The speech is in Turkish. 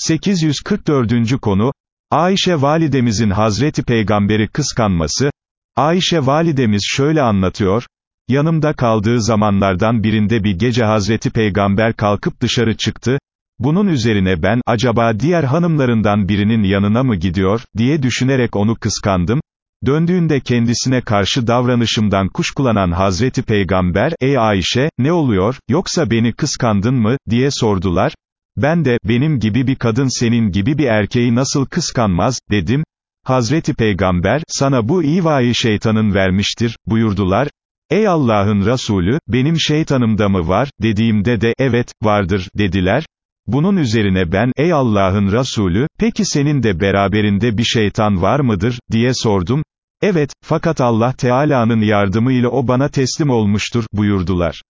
844. konu, Ayşe validemizin Hazreti Peygamberi kıskanması, Ayşe validemiz şöyle anlatıyor, yanımda kaldığı zamanlardan birinde bir gece Hazreti Peygamber kalkıp dışarı çıktı, bunun üzerine ben, acaba diğer hanımlarından birinin yanına mı gidiyor, diye düşünerek onu kıskandım, Döndüğünde kendisine karşı davranışımdan kuşkulanan Hazreti Peygamber, ey Ayşe, ne oluyor, yoksa beni kıskandın mı, diye sordular, ben de, benim gibi bir kadın senin gibi bir erkeği nasıl kıskanmaz, dedim, Hazreti Peygamber, sana bu ivayı şeytanın vermiştir, buyurdular, ey Allah'ın Resulü, benim şeytanımda mı var, dediğimde de, evet, vardır, dediler, bunun üzerine ben, ey Allah'ın Resulü, peki senin de beraberinde bir şeytan var mıdır, diye sordum, evet, fakat Allah Teala'nın yardımıyla o bana teslim olmuştur, buyurdular.